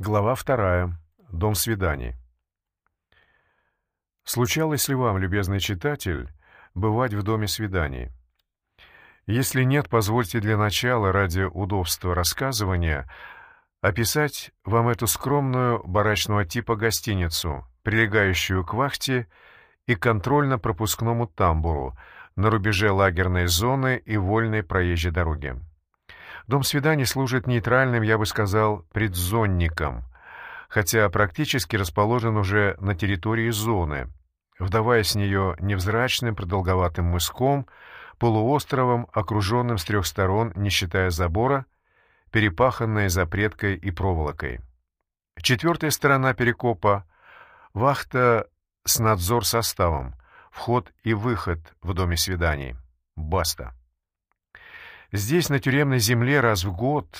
Глава вторая. Дом свиданий. Случалось ли вам, любезный читатель, бывать в доме свиданий? Если нет, позвольте для начала, ради удобства рассказывания, описать вам эту скромную барачного типа гостиницу, прилегающую к вахте и контрольно-пропускному тамбуру на рубеже лагерной зоны и вольной проезжей дороги. Дом свиданий служит нейтральным, я бы сказал, предзонником, хотя практически расположен уже на территории зоны, вдавая с нее невзрачным продолговатым мыском, полуостровом, окруженным с трех сторон, не считая забора, перепаханной запреткой и проволокой. Четвертая сторона перекопа — вахта с надзор составом, вход и выход в доме свиданий. Баста. Здесь, на тюремной земле, раз в год,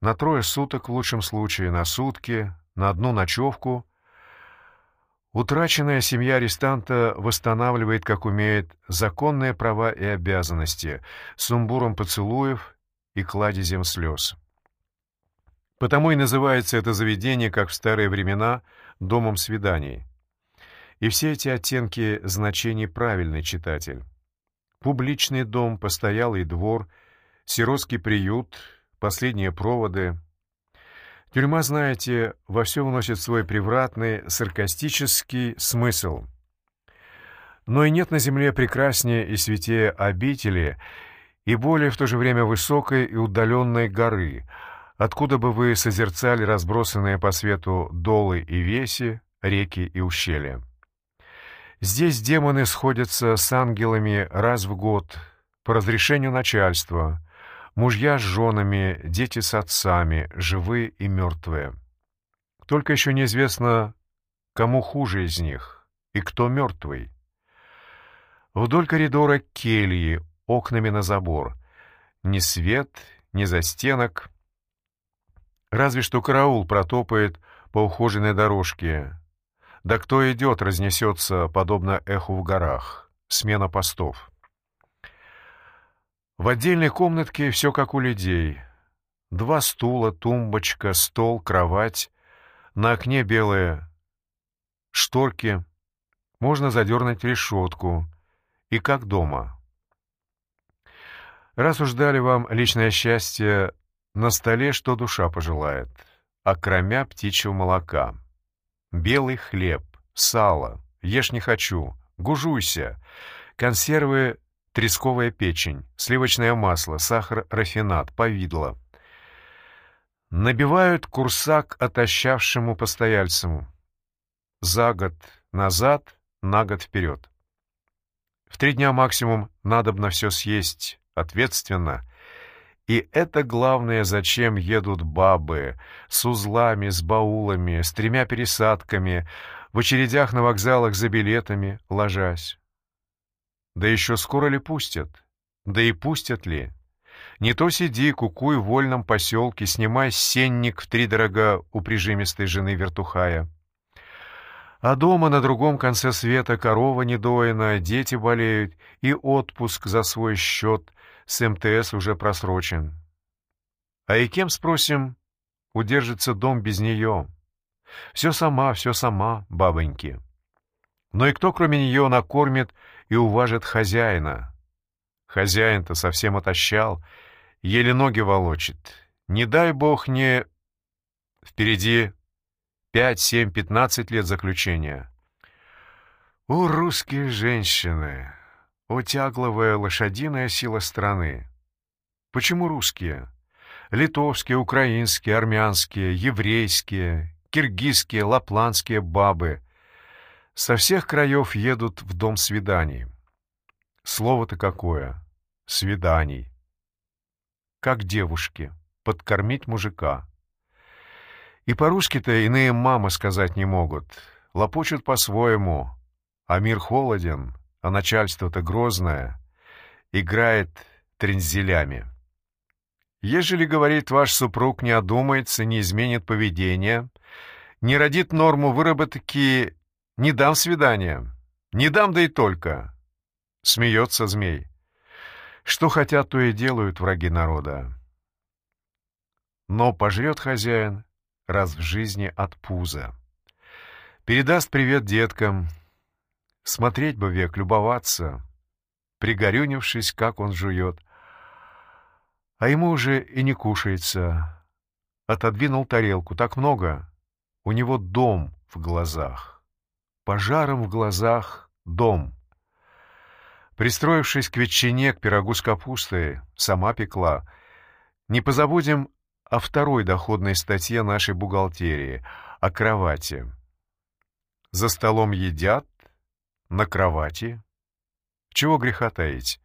на трое суток в лучшем случае, на сутки, на одну ночевку, утраченная семья арестанта восстанавливает, как умеет, законные права и обязанности, сумбуром поцелуев и кладезем слез. Потому и называется это заведение, как в старые времена, домом свиданий. И все эти оттенки значений правильный читатель. Публичный дом, постоялый двор — сиротский приют, последние проводы. Тюрьма, знаете, во все вносит свой превратный, саркастический смысл. Но и нет на земле прекраснее и святее обители, и более в то же время высокой и удаленной горы, откуда бы вы созерцали разбросанные по свету долы и веси, реки и ущелья. Здесь демоны сходятся с ангелами раз в год по разрешению начальства, Мужья с женами, дети с отцами, живые и мертвые. Только еще неизвестно, кому хуже из них и кто мертвый. Вдоль коридора кельи, окнами на забор. Ни свет, ни застенок. Разве что караул протопает по ухоженной дорожке. Да кто идет, разнесется, подобно эху в горах. Смена постов. В отдельной комнатке все как у людей. Два стула, тумбочка, стол, кровать. На окне белые шторки. Можно задернуть решетку. И как дома. Раз уж дали вам личное счастье, на столе что душа пожелает, окромя птичьего молока. Белый хлеб, сало, ешь не хочу, гужуйся, консервы тресковая печень, сливочное масло, сахар, рафинат, повидло. Набивают курсак отощавшему постояльцему. За год назад, на год вперед. В три дня максимум надобно все съесть, ответственно. И это главное, зачем едут бабы, с узлами, с баулами, с тремя пересадками, в очередях на вокзалах за билетами, ложась. Да еще скоро ли пустят? Да и пустят ли? Не то сиди, кукуй в вольном поселке, снимай сенник в три дорога у прижимистой жены вертухая. А дома на другом конце света корова недоена, дети болеют, и отпуск за свой счет с МТС уже просрочен. А и кем, спросим, удержится дом без нее? Все сама, все сама, бабоньки. Но и кто, кроме нее, накормит и уважит хозяина? Хозяин-то совсем отощал, еле ноги волочит. Не дай бог не... Впереди пять, семь, пятнадцать лет заключения. О, русские женщины! О, тягловая лошадиная сила страны! Почему русские? Литовские, украинские, армянские, еврейские, киргизские, лапландские бабы — со всех краев едут в дом свиданий. Слово-то какое? Свиданий. Как девушки. Подкормить мужика. И по-русски-то иные мамы сказать не могут. Лопочут по-своему. А мир холоден, а начальство-то грозное. Играет трензелями. Ежели, говорит, ваш супруг не одумается, не изменит поведение, не родит норму выработки не дам свидания. Не дам, да и только. Смеется змей. Что хотят, то и делают враги народа. Но пожрет хозяин, раз в жизни от пуза. Передаст привет деткам. Смотреть бы век, любоваться, пригорюнившись, как он жует. А ему уже и не кушается. Отодвинул тарелку. Так много. У него дом в глазах. Пожаром в глазах дом. Пристроившись к ветчине, к пирогу с капустой, сама пекла. Не позабудем о второй доходной статье нашей бухгалтерии — о кровати. За столом едят, на кровати. Чего греха таить?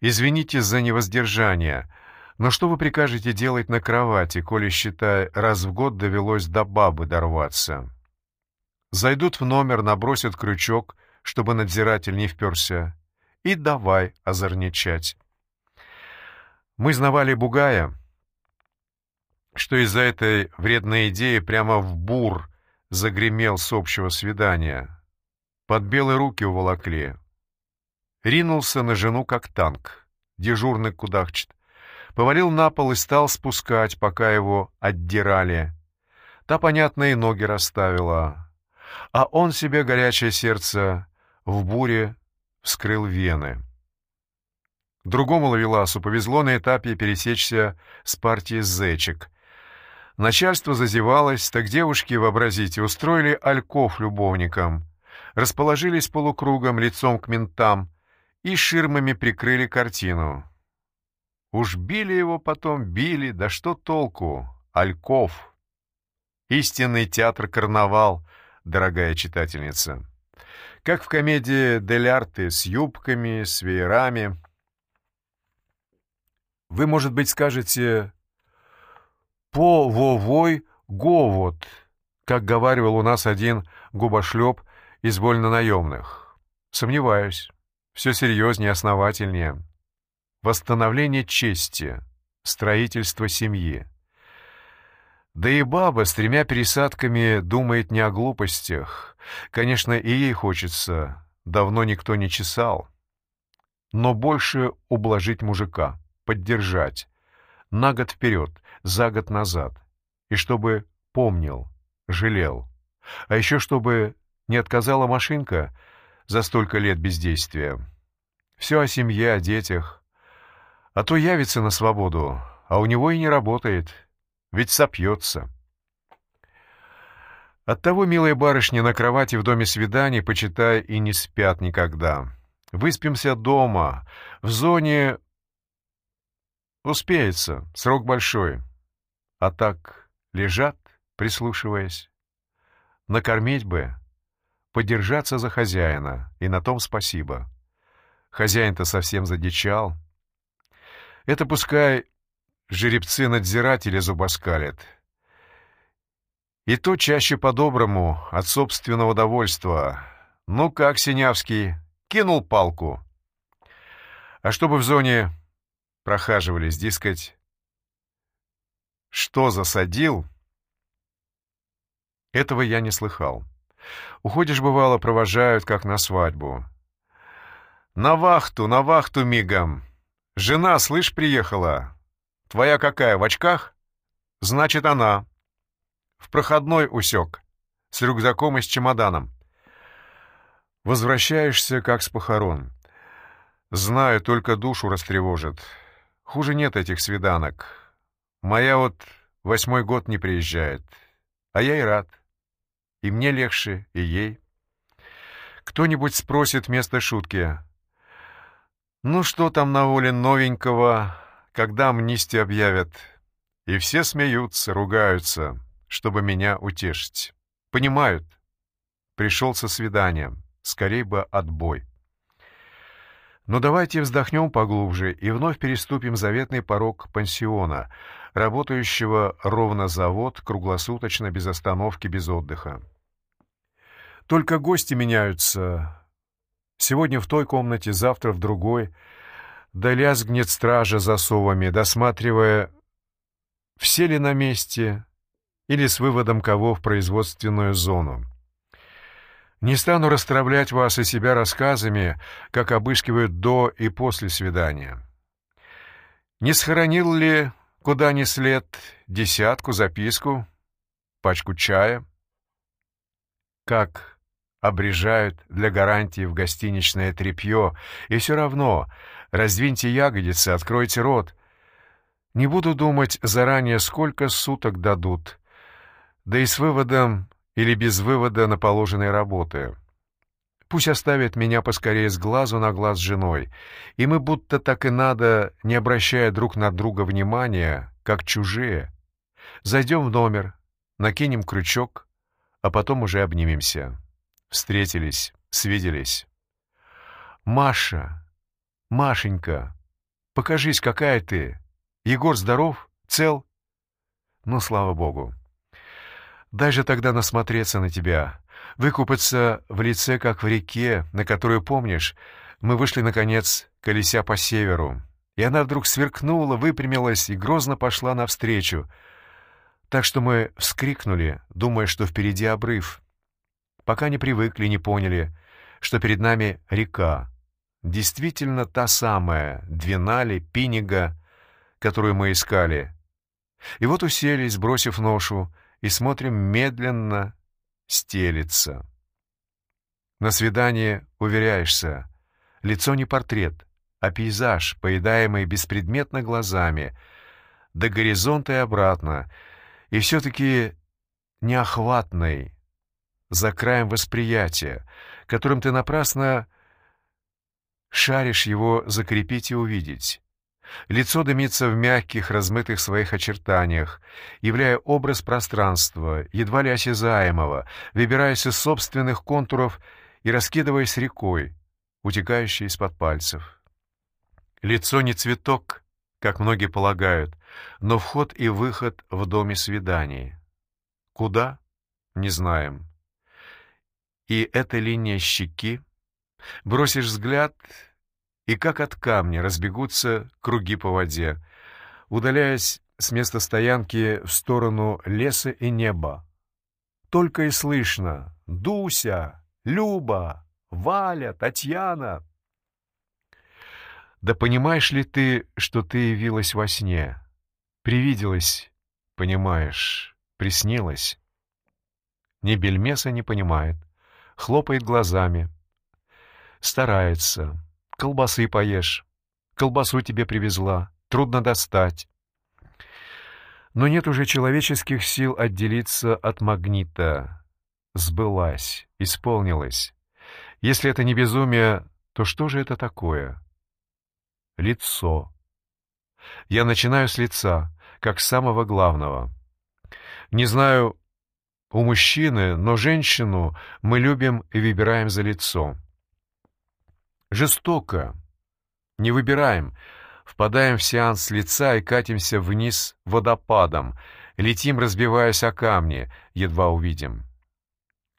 Извините за невоздержание, но что вы прикажете делать на кровати, коли, считай, раз в год довелось до бабы дорваться? Зайдут в номер, набросят крючок, чтобы надзиратель не вперся, и давай озорничать. Мы знавали Бугая, что из-за этой вредной идеи прямо в бур загремел с общего свидания. Под белые руки уволокли. Ринулся на жену, как танк. Дежурный кудахчет. Повалил на пол и стал спускать, пока его отдирали. Та, понятно, и ноги расставила. А он себе горячее сердце в буре вскрыл вены. Другому ловеласу повезло на этапе пересечься с партией зечек. Начальство зазевалось, так девушки, вообразите, устроили альков любовникам, расположились полукругом лицом к ментам и ширмами прикрыли картину. Уж били его потом, били, да что толку? Альков. Истинный театр-карнавал, дорогая читательница как в комедии «Дель Арте» с юбками, с веерами. Вы, может быть, скажете «по-во-вой говод», как говаривал у нас один губошлеп из вольнонаемных. Сомневаюсь. Все серьезнее, основательнее. Восстановление чести, строительство семьи. Да и баба с тремя пересадками думает не о глупостях. Конечно, и ей хочется. Давно никто не чесал. Но больше ублажить мужика, поддержать. На год вперед, за год назад. И чтобы помнил, жалел. А еще чтобы не отказала машинка за столько лет бездействия. Все о семье, о детях. А то явится на свободу, а у него и не работает — ведь сопьется. Оттого, милые барышни, на кровати в доме свиданий, почитай, и не спят никогда. Выспимся дома, в зоне... Успеется, срок большой. А так лежат, прислушиваясь. Накормить бы, подержаться за хозяина, и на том спасибо. Хозяин-то совсем задичал. Это пускай жеребцы-надзиратели зубоскалят. И то чаще по-доброму, от собственного довольства. Ну как, Синявский, кинул палку. А чтобы в зоне прохаживались, дескать, что засадил, этого я не слыхал. Уходишь, бывало, провожают, как на свадьбу. На вахту, на вахту мигом. Жена, слышь, приехала. Твоя какая, в очках? Значит, она. В проходной усек. С рюкзаком и с чемоданом. Возвращаешься, как с похорон. Знаю, только душу растревожит. Хуже нет этих свиданок. Моя вот восьмой год не приезжает. А я и рад. И мне легче, и ей. Кто-нибудь спросит вместо шутки. «Ну что там на воле новенького?» Когда амнистию объявят. И все смеются, ругаются, чтобы меня утешить. Понимают. Пришел со свиданием. Скорей бы отбой. Но давайте вздохнем поглубже и вновь переступим заветный порог пансиона, работающего ровно завод, круглосуточно, без остановки, без отдыха. Только гости меняются. Сегодня в той комнате, завтра в другой — да лязгнет стража засовами, досматривая, все ли на месте или с выводом кого в производственную зону. Не стану расстравлять вас и себя рассказами, как обыскивают до и после свидания. Не схоронил ли куда ни след десятку, записку? пачку чая. Как обрежают для гарантии в гостиничное тряпье, и все равно раздвиньте ягодицы, откройте рот. Не буду думать заранее, сколько суток дадут, да и с выводом или без вывода на положенные работы. Пусть оставит меня поскорее с глазу на глаз с женой, и мы будто так и надо, не обращая друг на друга внимания, как чужие. Зайдем в номер, накинем крючок, а потом уже обнимемся. Встретились, свиделись. «Маша! Машенька! Покажись, какая ты! Егор здоров? Цел?» «Ну, слава богу!» «Дай же тогда насмотреться на тебя!» выкупаться в лице, как в реке, на которую, помнишь, мы вышли, наконец, колеся по северу. И она вдруг сверкнула, выпрямилась и грозно пошла навстречу. Так что мы вскрикнули, думая, что впереди обрыв. Пока не привыкли, не поняли, что перед нами река. Действительно та самая, Двинали, Пинига, которую мы искали. И вот уселись, бросив ношу, и смотрим медленно, стелится. На свидание уверяешься, лицо не портрет, а пейзаж, поедаемый беспредметно глазами, до горизонта и обратно, и все-таки неохватный, за краем восприятия, которым ты напрасно шаришь его закрепить и увидеть. Лицо дымится в мягких, размытых своих очертаниях, являя образ пространства, едва ли осязаемого, выбираясь из собственных контуров и раскидываясь рекой, утекающей из-под пальцев. Лицо не цветок, как многие полагают, но вход и выход в доме свиданий. Куда? Не знаем. И эта линия щеки, бросишь взгляд — и как от камня разбегутся круги по воде, удаляясь с места стоянки в сторону леса и неба. Только и слышно «Дуся! Люба! Валя! Татьяна!» Да понимаешь ли ты, что ты явилась во сне? Привиделась, понимаешь, приснилась. Ни бельмеса не понимает, хлопает глазами, старается, Колбасы поешь. Колбасу тебе привезла. Трудно достать. Но нет уже человеческих сил отделиться от магнита. Сбылась, исполнилась. Если это не безумие, то что же это такое? Лицо. Я начинаю с лица, как самого главного. Не знаю, у мужчины, но женщину мы любим и выбираем за лицо. Жестоко. Не выбираем. Впадаем в сеанс лица и катимся вниз водопадом. Летим, разбиваясь о камни, едва увидим.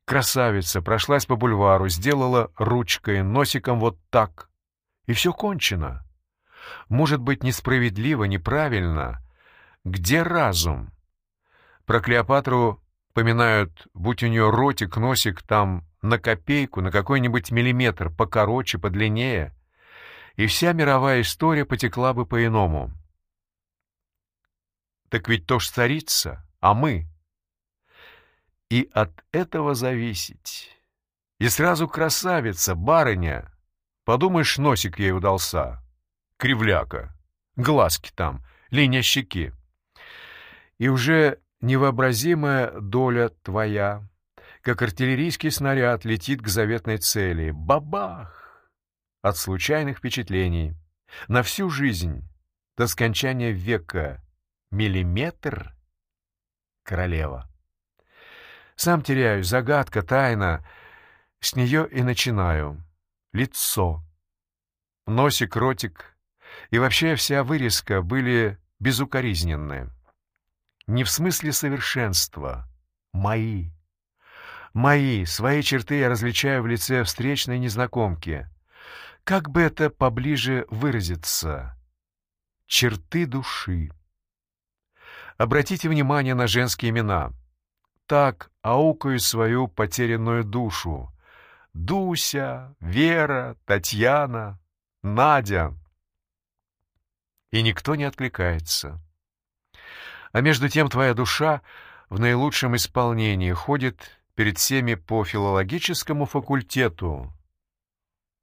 Красавица прошлась по бульвару, сделала ручкой, носиком вот так. И все кончено. Может быть, несправедливо, неправильно. Где разум? Про Клеопатру поминают, будь у нее ротик, носик там на копейку, на какой-нибудь миллиметр покороче, подлиннее, и вся мировая история потекла бы по-иному. Так ведь то ж царица, а мы. И от этого зависеть. И сразу красавица, барыня. Подумаешь, носик ей удался. Кривляка. Глазки там, линия щеки. И уже невообразимая доля твоя как артиллерийский снаряд летит к заветной цели. Бабах! От случайных впечатлений. На всю жизнь, до скончания века. Миллиметр? Королева. Сам теряюсь, загадка, тайна. С нее и начинаю. Лицо. Носик, ротик и вообще вся вырезка были безукоризненны. Не в смысле совершенства. Мои. Мои, свои черты я различаю в лице встречной незнакомки. Как бы это поближе выразиться? Черты души. Обратите внимание на женские имена. Так аукаю свою потерянную душу. Дуся, Вера, Татьяна, Надя. И никто не откликается. А между тем твоя душа в наилучшем исполнении, ходит перед всеми по филологическому факультету.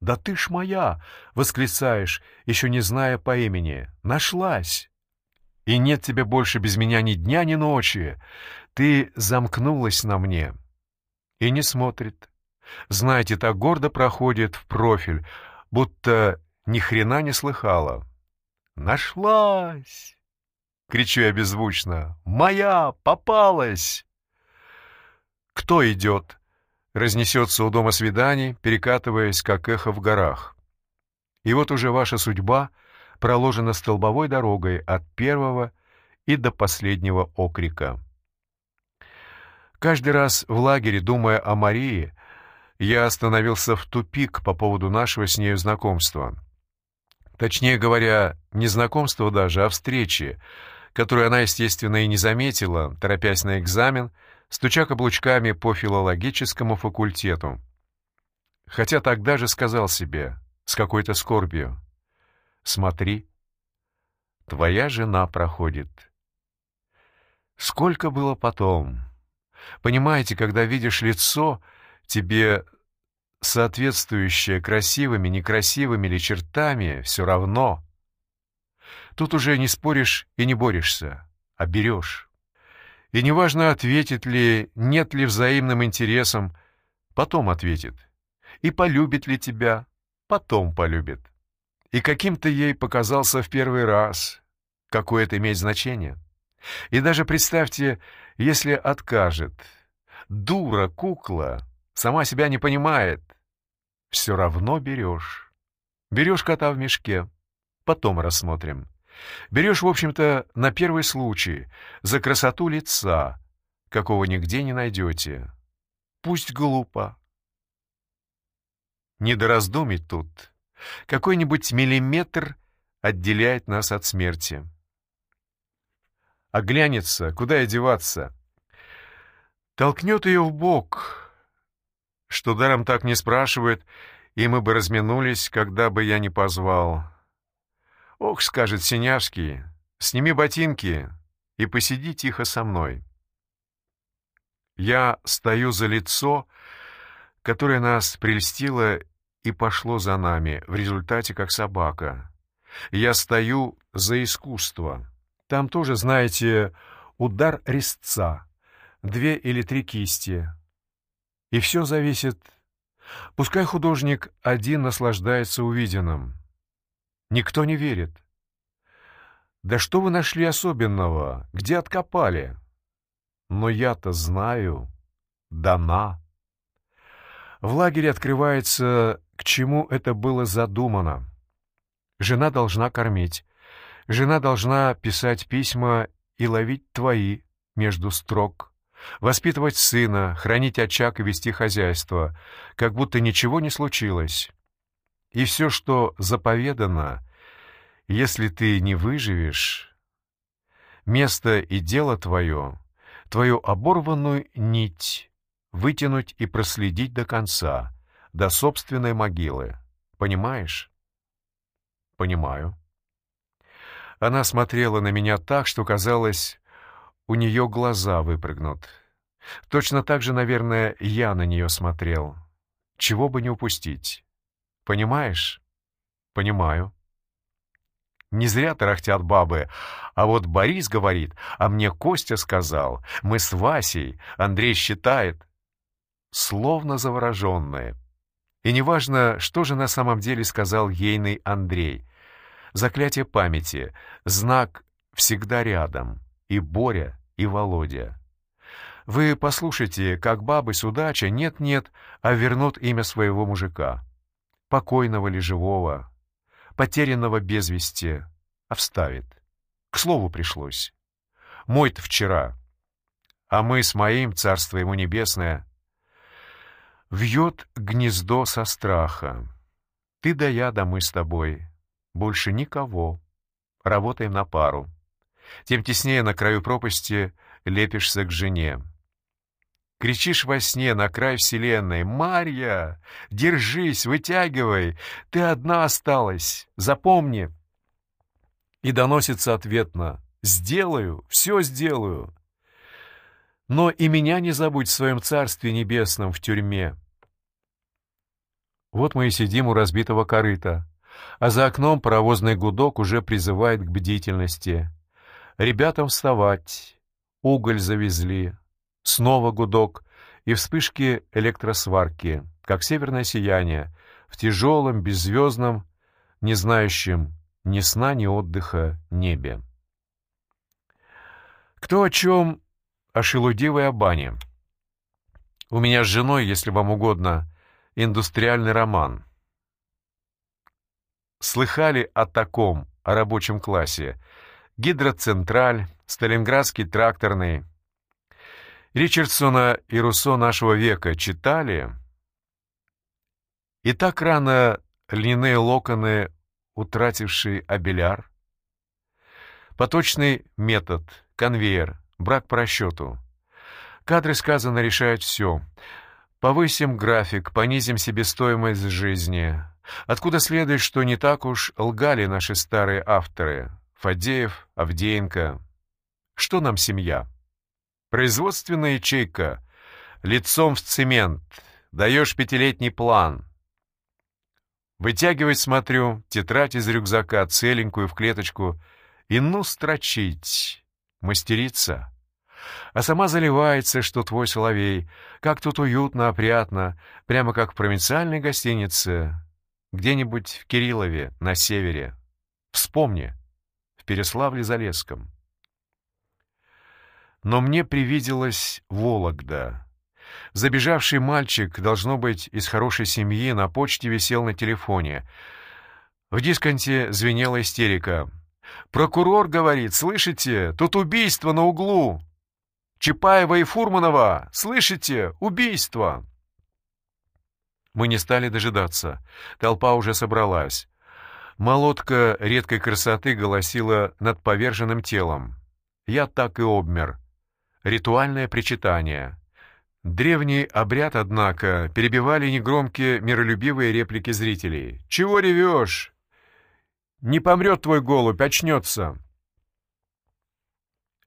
«Да ты ж моя!» — восклицаешь, еще не зная по имени. «Нашлась!» И нет тебе больше без меня ни дня, ни ночи. Ты замкнулась на мне. И не смотрит. Знаете, так гордо проходит в профиль, будто ни хрена не слыхала. «Нашлась!» — кричу я беззвучно. «Моя! Попалась!» «Кто идет?» — разнесется у дома свиданий, перекатываясь, как эхо в горах. И вот уже ваша судьба проложена столбовой дорогой от первого и до последнего окрика. Каждый раз в лагере, думая о Марии, я остановился в тупик по поводу нашего с нею знакомства. Точнее говоря, не знакомства даже, а встречи, которую она, естественно, и не заметила, торопясь на экзамен, стуча каблучками по филологическому факультету. Хотя тогда же сказал себе, с какой-то скорбью, «Смотри, твоя жена проходит». Сколько было потом? Понимаете, когда видишь лицо, тебе соответствующее красивыми, некрасивыми ли чертами, все равно. Тут уже не споришь и не борешься, а берешь. И неважно, ответит ли, нет ли взаимным интересом, потом ответит. И полюбит ли тебя, потом полюбит. И каким-то ей показался в первый раз. Какое это имеет значение? И даже представьте, если откажет. Дура, кукла, сама себя не понимает. Все равно берешь. Берешь кота в мешке. Потом рассмотрим. Берешь, в общем-то, на первый случай, за красоту лица, какого нигде не найдете. Пусть глупо. Не до раздумий тут. Какой-нибудь миллиметр отделяет нас от смерти. Оглянется, куда и деваться. Толкнет ее в бок, что даром так не спрашивает, и мы бы разминулись, когда бы я не позвал. «Ох», — скажет Синявский, — «сними ботинки и посиди тихо со мной». Я стою за лицо, которое нас прельстило и пошло за нами, в результате как собака. Я стою за искусство. Там тоже, знаете, удар резца, две или три кисти. И все зависит... Пускай художник один наслаждается увиденным. Никто не верит. Да что вы нашли особенного? Где откопали? Но я-то знаю. Дана. В лагере открывается, к чему это было задумано. Жена должна кормить. Жена должна писать письма и ловить твои между строк. Воспитывать сына, хранить очаг и вести хозяйство, как будто ничего не случилось. И все, что заповедано, если ты не выживешь, место и дело твое, твою оборванную нить вытянуть и проследить до конца, до собственной могилы. Понимаешь? Понимаю. Она смотрела на меня так, что казалось, у нее глаза выпрыгнут. Точно так же, наверное, я на нее смотрел. Чего бы не упустить. Понимаешь? Понимаю. Не зря тарахтят бабы. А вот Борис говорит, а мне Костя сказал, мы с Васей, Андрей считает. Словно завороженные. И неважно, что же на самом деле сказал ейный Андрей. Заклятие памяти, знак всегда рядом. И Боря, и Володя. Вы послушайте, как бабы с удачей нет-нет, а вернут имя своего мужика покойного ли живого, потерянного без вести, а вставит. К слову пришлось. Мой-то вчера, а мы с моим, царство ему небесное, вьет гнездо со страха. Ты да я, да мы с тобой. Больше никого. Работаем на пару. Тем теснее на краю пропасти лепишься к жене. Кричишь во сне на край вселенной «Марья! Держись, вытягивай! Ты одна осталась! Запомни!» И доносится ответно «Сделаю, все сделаю!» но и меня не забудь в своем царстве небесном в тюрьме. Вот мы и сидим у разбитого корыта, а за окном паровозный гудок уже призывает к бдительности. Ребятам вставать, уголь завезли, снова гудок и вспышки электросварки, как северное сияние, в тяжелом, беззвездном, не знающем ни сна, ни отдыха небе. Кто о чем, о шелудивой Абане. У меня с женой, если вам угодно, индустриальный роман. Слыхали о таком, о рабочем классе? Гидроцентраль, Сталинградский тракторный. Ричардсона и Руссо нашего века читали? И так рано льняные локоны, утративший абеляр? Поточный метод, конвейер, брак по расчету. Кадры сказано решают все — Повысим график, понизим себестоимость жизни. Откуда следует, что не так уж лгали наши старые авторы? Фадеев, Авдеенко. Что нам семья? Производственная ячейка. Лицом в цемент. Даешь пятилетний план. Вытягивать, смотрю, тетрадь из рюкзака, целенькую в клеточку. И ну строчить. Мастерица а сама заливается, что твой соловей. Как тут уютно, опрятно, прямо как в провинциальной гостинице, где-нибудь в Кириллове, на севере. Вспомни, в Переславле-Залесском. Но мне привиделась Вологда. Забежавший мальчик, должно быть, из хорошей семьи, на почте висел на телефоне. В дисконте звенела истерика. «Прокурор говорит, слышите, тут убийство на углу!» Чапаева и Фурманова! Слышите? Убийство!» Мы не стали дожидаться. Толпа уже собралась. Молотка редкой красоты голосила над поверженным телом. Я так и обмер. Ритуальное причитание. Древний обряд, однако, перебивали негромкие миролюбивые реплики зрителей. «Чего ревешь? Не помрет твой голубь, очнется!»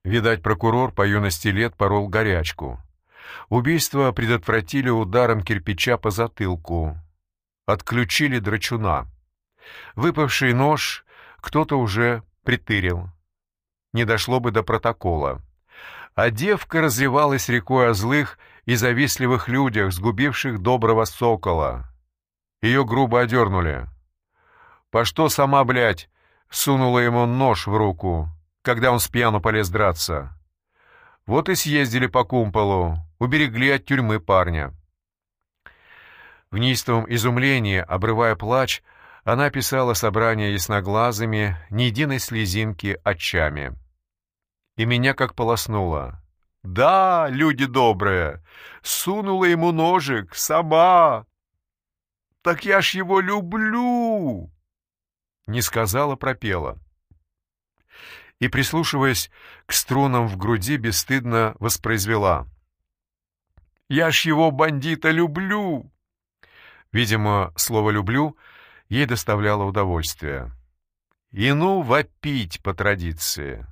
Видать, прокурор по юности лет порол горячку. Убийство предотвратили ударом кирпича по затылку. Отключили драчуна. Выпавший нож кто-то уже притырил. Не дошло бы до протокола. А девка разливалась рекой о злых и завистливых людях, сгубивших доброго сокола. Ее грубо одернули. «По что сама, блядь?» — сунула ему нож в руку когда он с пьяну полез драться. Вот и съездили по кумполу, уберегли от тюрьмы парня. В неистовом изумлении, обрывая плач, она писала собрание ясноглазыми, ни единой слезинки очами. И меня как полоснуло. «Да, люди добрые, сунула ему ножик, сама! Так я ж его люблю!» Не сказала, пропела и, прислушиваясь к струнам в груди, бесстыдно воспроизвела. «Я ж его, бандита, люблю!» Видимо, слово «люблю» ей доставляло удовольствие. И ну вопить по традиции.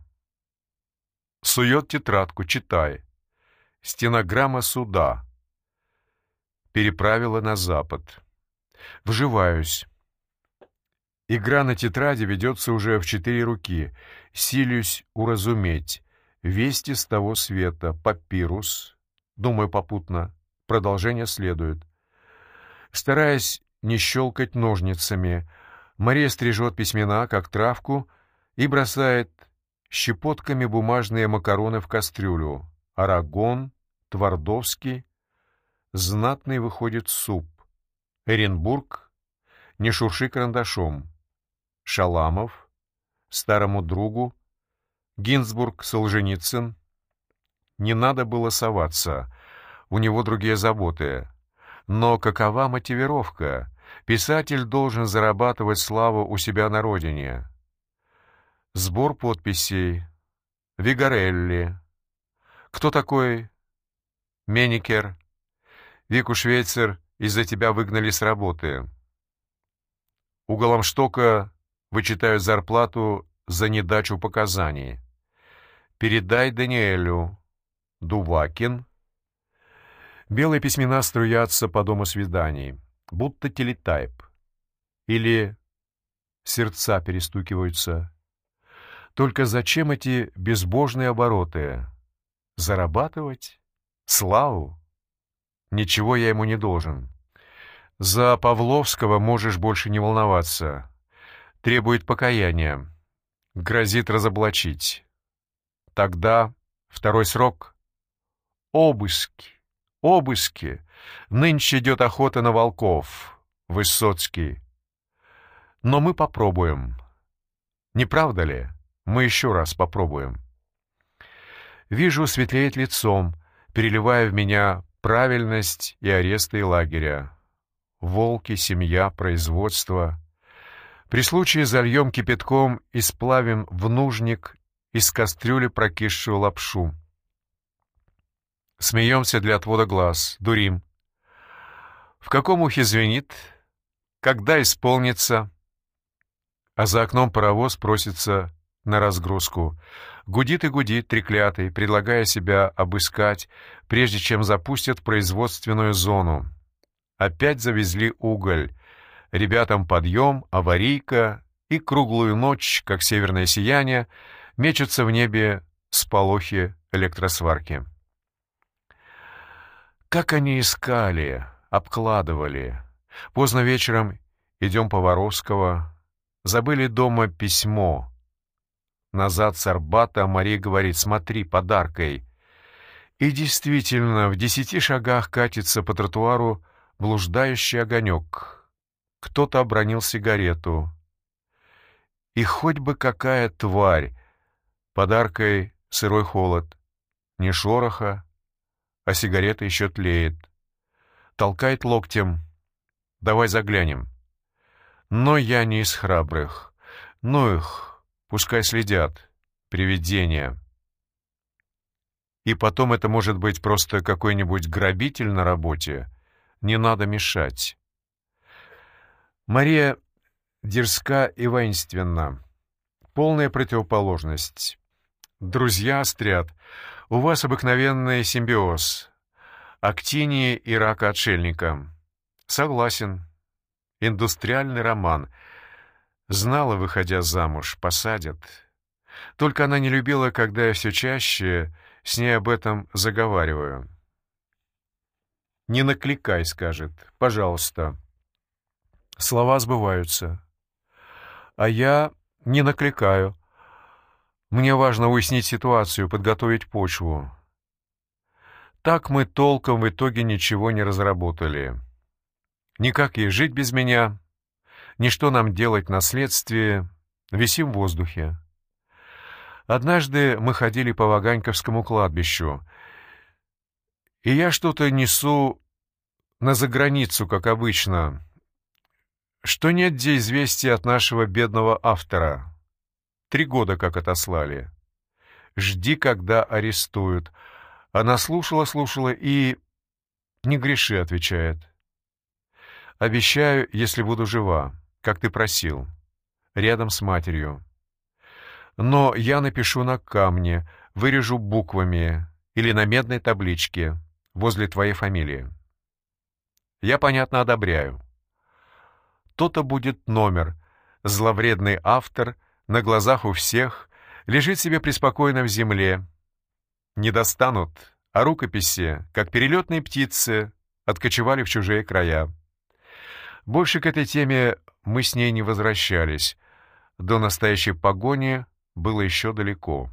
Сует тетрадку, читай. Стенограмма суда. Переправила на запад. Вживаюсь. Игра на тетради ведется уже в четыре руки. Силюсь уразуметь. Вести с того света. Папирус. Думаю попутно. Продолжение следует. Стараясь не щелкать ножницами, Мария стрижет письмена, как травку, и бросает щепотками бумажные макароны в кастрюлю. Арагон, Твардовский. Знатный выходит суп. Эренбург. Не шурши карандашом. Шаламов, старому другу, Гинзбург, Солженицын. Не надо было соваться, у него другие заботы. Но какова мотивировка? Писатель должен зарабатывать славу у себя на родине. Сбор подписей. Вигарелли. Кто такой? Меникер. Вику Швейцер из-за тебя выгнали с работы. У Голомштока Вычитаю зарплату за недачу показаний. Передай Даниэлю. Дувакин. Белые письмена струятся по дому свиданий, будто телетайп. Или сердца перестукиваются. Только зачем эти безбожные обороты? Зарабатывать? Славу? Ничего я ему не должен. За Павловского можешь больше не волноваться. Требует покаяния. Грозит разоблачить. Тогда второй срок — обыски, обыски. Нынче идет охота на волков. Высоцкий. Но мы попробуем. Не правда ли? Мы еще раз попробуем. Вижу, светлеет лицом, переливая в меня правильность и аресты и лагеря. Волки, семья, производство. При случае зальем кипятком и сплавим в нужник из кастрюли прокисшую лапшу. Смеемся для отвода глаз, дурим. В каком ухе звенит? Когда исполнится? А за окном паровоз просится на разгрузку. Гудит и гудит, треклятый, предлагая себя обыскать, прежде чем запустят производственную зону. Опять завезли уголь. Ребятам подъем, аварийка и круглую ночь, как северное сияние, мечутся в небе сполохи электросварки. Как они искали, обкладывали. Поздно вечером идем по Воровского. Забыли дома письмо. Назад с Арбата Мария говорит, смотри, подаркой. И действительно, в десяти шагах катится по тротуару блуждающий огонек. Кто-то обронил сигарету. И хоть бы какая тварь, подаркой сырой холод. Не шороха, а сигарета еще тлеет. Толкает локтем. Давай заглянем. Но я не из храбрых. Ну их, пускай следят. Привидения. И потом это может быть просто какой-нибудь грабитель на работе, не надо мешать. Мария дерзка и воинственна. Полная противоположность. Друзья острят. У вас обыкновенный симбиоз. Актинии и рака отшельника. Согласен. Индустриальный роман. Знала, выходя замуж, посадят. Только она не любила, когда я все чаще с ней об этом заговариваю. «Не накликай», — скажет. «Пожалуйста». Слова сбываются. А я не накликаю. Мне важно уяснить ситуацию, подготовить почву. Так мы толком в итоге ничего не разработали. Никак ей жить без меня, ни что нам делать на следствии, висим в воздухе. Однажды мы ходили по Ваганьковскому кладбищу, и я что-то несу на заграницу, как обычно, что нет где известия от нашего бедного автора. Три года как отослали. Жди, когда арестуют. Она слушала-слушала и... «Не греши», — отвечает. «Обещаю, если буду жива, как ты просил, рядом с матерью. Но я напишу на камне, вырежу буквами или на медной табличке возле твоей фамилии. Я, понятно, одобряю. То-то будет номер. Зловредный автор на глазах у всех лежит себе преспокойно в земле. Не достанут, а рукописи, как перелетные птицы, откочевали в чужие края. Больше к этой теме мы с ней не возвращались. До настоящей погони было еще далеко.